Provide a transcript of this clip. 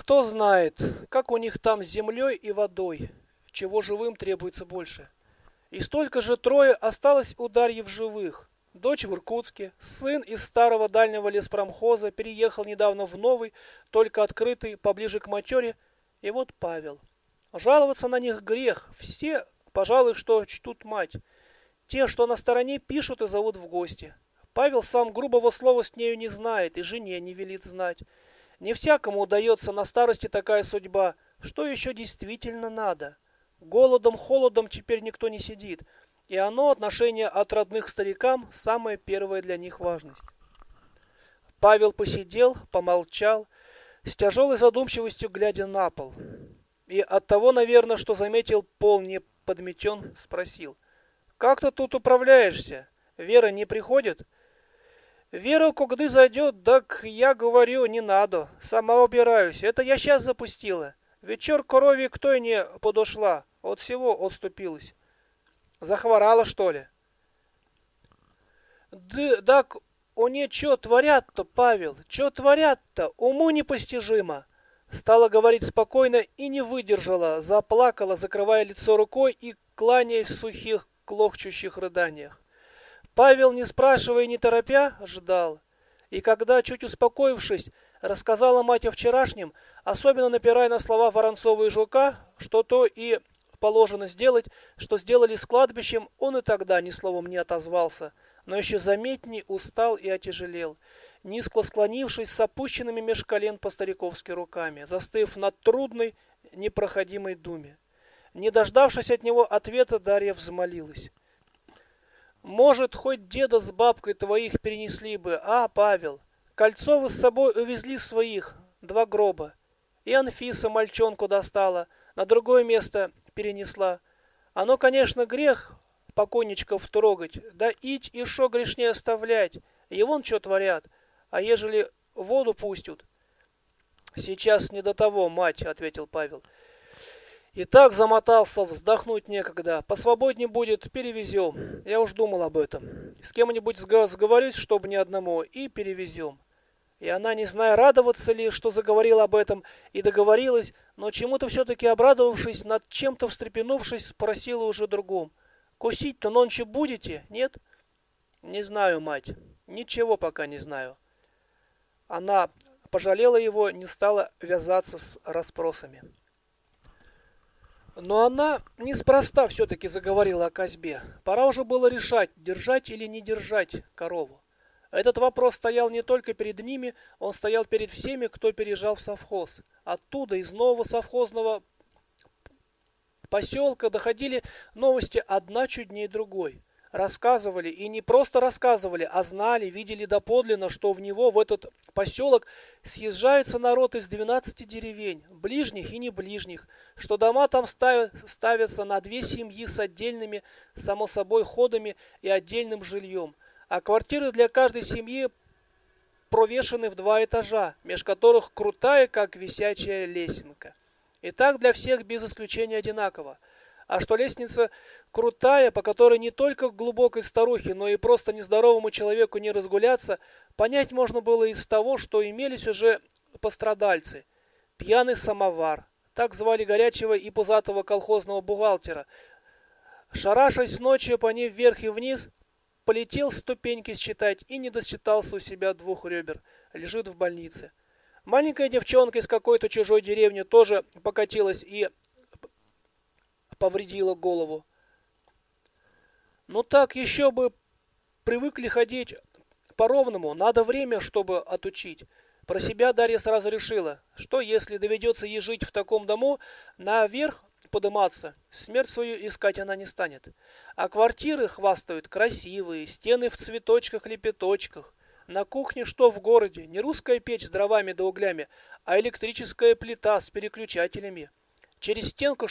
Кто знает, как у них там с землей и водой, чего живым требуется больше. И столько же трое осталось у Дарьи в живых. Дочь в Иркутске, сын из старого дальнего леспромхоза переехал недавно в новый, только открытый, поближе к матере, и вот Павел. Жаловаться на них грех, все, пожалуй, что чтут мать. Те, что на стороне, пишут и зовут в гости. Павел сам грубого слова с нею не знает и жене не велит знать. Не всякому удается на старости такая судьба. Что еще действительно надо? Голодом, холодом теперь никто не сидит. И оно, отношение от родных к старикам, самая первая для них важность. Павел посидел, помолчал, с тяжелой задумчивостью глядя на пол. И от того, наверное, что заметил пол не подметен, спросил. «Как ты тут управляешься? Вера не приходит?» «Вера, когда зайдет, так я говорю, не надо. Сама убираюсь. Это я сейчас запустила. Вечер корове кто и не подошла. От всего отступилась». Захворала, что ли? Да, так они что творят-то, Павел? Что творят-то? Уму непостижимо. Стала говорить спокойно и не выдержала, заплакала, закрывая лицо рукой и кланяясь в сухих, клохчущих рыданиях. Павел, не спрашивая, не торопя, ждал. И когда, чуть успокоившись, рассказала мать о вчерашнем, особенно напирая на слова Воронцова и Жука, что то и положено сделать, что сделали с кладбищем, он и тогда ни словом не отозвался, но еще заметней устал и отяжелел, низко склонившись с опущенными меж колен по-стариковски руками, застыв над трудной, непроходимой думе. Не дождавшись от него ответа, Дарья взмолилась. «Может, хоть деда с бабкой твоих перенесли бы, а, Павел? Кольцо вы с собой увезли своих, два гроба. И Анфиса мальчонку достала, на другое место перенесла. Оно, конечно, грех покойничков трогать, да ить и шо грешнее оставлять. И вон что творят. А ежели воду пустят? Сейчас не до того, мать, ответил Павел. И так замотался, вздохнуть некогда. Посвободнее будет, перевезем. Я уж думал об этом. С кем-нибудь сговорюсь, чтобы ни одному, и перевезем. И она, не зная, радоваться ли, что заговорила об этом, и договорилась, но чему-то все-таки обрадовавшись, над чем-то встрепенувшись, спросила уже другом. «Кусить-то нонче будете, нет?» «Не знаю, мать. Ничего пока не знаю». Она пожалела его, не стала вязаться с расспросами. Но она неспроста все-таки заговорила о козьбе. Пора уже было решать, держать или не держать корову. Этот вопрос стоял не только перед ними, он стоял перед всеми, кто переезжал в совхоз. Оттуда, из нового совхозного поселка, доходили новости одна чуднее другой. Рассказывали, и не просто рассказывали, а знали, видели доподлинно, что в него, в этот поселок, съезжается народ из 12 деревень, ближних и не ближних, что дома там ставятся на две семьи с отдельными, само собой, ходами и отдельным жильем – а квартиры для каждой семьи провешены в два этажа, меж которых крутая, как висячая лесенка. И так для всех без исключения одинаково. А что лестница крутая, по которой не только глубокой старухе, но и просто нездоровому человеку не разгуляться, понять можно было из того, что имелись уже пострадальцы. Пьяный самовар, так звали горячего и пузатого колхозного бухгалтера. Шарашась ночью по ней вверх и вниз, полетел ступеньки считать и не досчитался у себя двух ребер. Лежит в больнице. Маленькая девчонка из какой-то чужой деревни тоже покатилась и повредила голову. Ну так еще бы привыкли ходить по-ровному, надо время, чтобы отучить. Про себя Дарья сразу решила, что если доведется ежить в таком дому, наверх подыматься, смерть свою искать она не станет. А квартиры хвастают красивые, стены в цветочках-лепеточках. На кухне что в городе? Не русская печь с дровами да углями, а электрическая плита с переключателями. Через стенку